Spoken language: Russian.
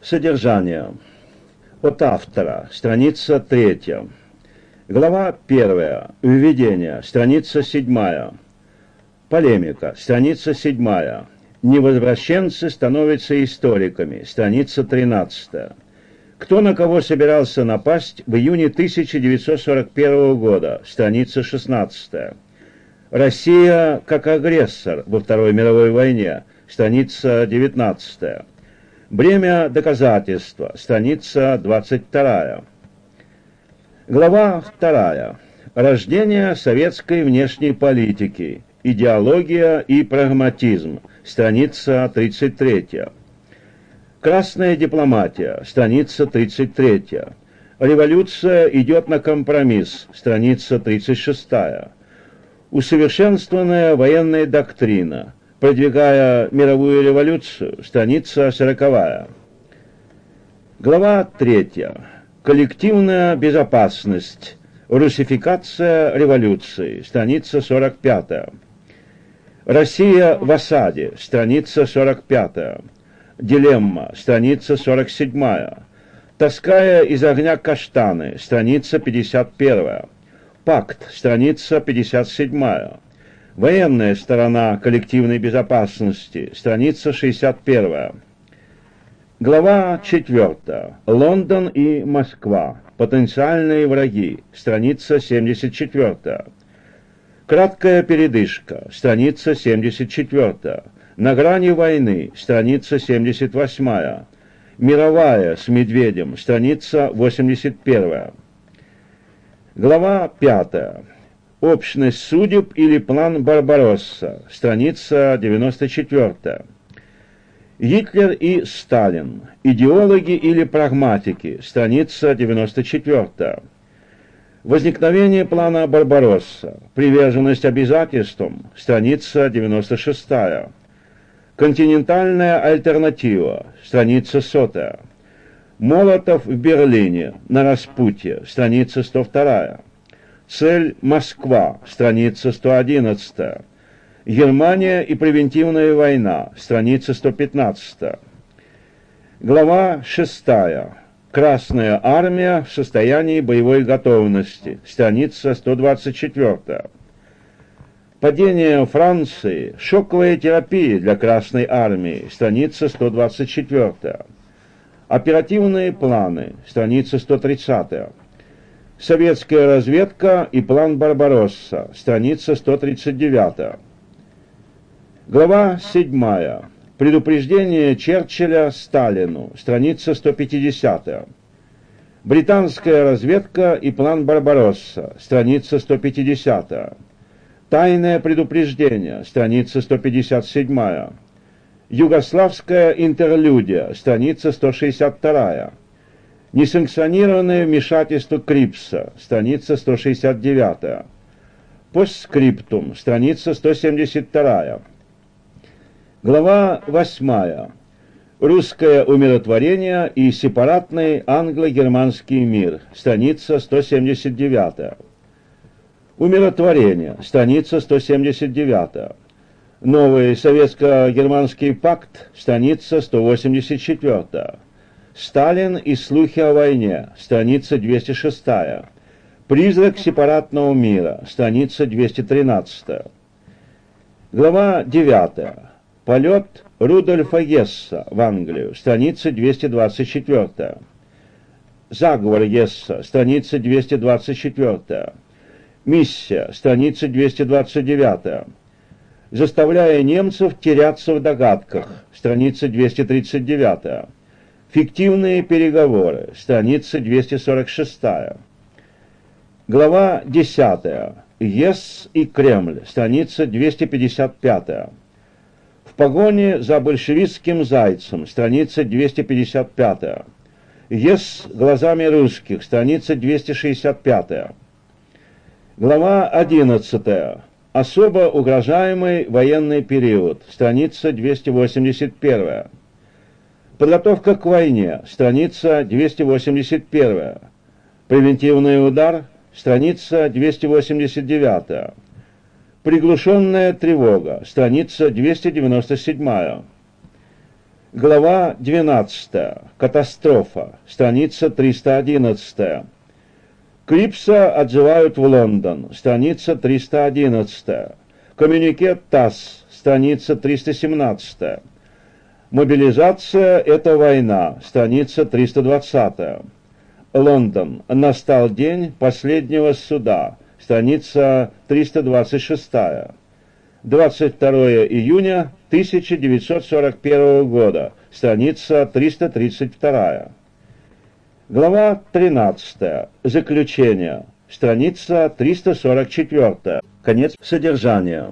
Содержание. От автора. Страница третья. Глава первая. Введение. Страница седьмая. Полемика. Страница седьмая. Невозвращенцы становятся историками. Страница тринадцатая. Кто на кого собирался напасть в июне 1941 года? Страница 16. Россия как агрессор во Второй мировой войне. Страница 19. Бремя доказательства. Страница 22. Глава 2. Рождение советской внешней политики. Идеология и прагматизм. Страница 33. Красная дипломатия. Страница 33. Революция идет на компромисс. Страница 36. Усовершенствованная военная доктрина продвигая мировую революцию, страница сороковая. Глава третья. Коллективная безопасность. Русификация революции. Страница 45. Россия в осаде. Страница 45. Дилемма. Страница 47. Таская из огня каштаны. Страница 51. Пакт. Страница 57. Военная сторона коллективной безопасности, страница 61. Глава 4. Лондон и Москва. Потенциальные враги. Страница 74. Краткая передышка. Страница 74. На грани войны. Страница 78. Мировая с Медведем. Страница 81. Глава 5. Общность судеб или план Барбаросса, страница 94. Гитлер и Сталин. Идеологи или прагматики, страница 94. Возникновение плана Барбаросса. Приверженность обязательствам, страница 96. Континентальная альтернатива, страница 100. Молотов в Берлине, на распутье, страница 102. Цель Москва, страница 111. Германия и превентивная война, страница 115. Глава 6. Красная армия в состоянии боевой готовности, страница 124. Падение Франции, шоковая терапия для Красной армии, страница 124. Оперативные планы, страница 130. Советская разведка и план Барбаросса, страница 139. Глава 7. Предупреждение Черчилля Сталину, страница 150. Британская разведка и план Барбаросса, страница 150. Тайное предупреждение, страница 157. Югославская интерлюдия, страница 162. Несанкционированное вмешательство Крипса, страница 169. Постскриптум, страница 172. Глава 8. Русское умиротворение и сепаратный англо-германский мир, страница 179. Умиротворение, страница 179. Новый советско-германский пакт, страница 184. Сталин и слухи о войне, страница 206. Призрак сепаратного мира, страница 213. Глава 9. Полет Рудольфа Гесса в Англию, страница 224. Заговор Гесса, страница 224. Миссия, страница 229. Заставляя немцев теряться в догадках, страница 239. Фиктивные переговоры. Страница 246. Глава 10. ЕС и Кремль. Страница 255. В погоне за большевистским зайцем. Страница 255. ЕС глазами русских. Страница 265. Глава 11. Особо угрожаемый военный период. Страница 281. Подготовка к войне. Страница 281. Превентивный удар. Страница 289. Приглушенная тревога. Страница 297. Глава 12. Катастрофа. Страница 311. Крипса отзывают в Лондон. Страница 311. Коммюнике ТАСС. Страница 317. Мобилизация – это война. Страница 320. Лондон. Настал день последнего суда. Страница 326. 22 июня 1941 года. Страница 332. Глава 13. Заключение. Страница 344. Конец содержания.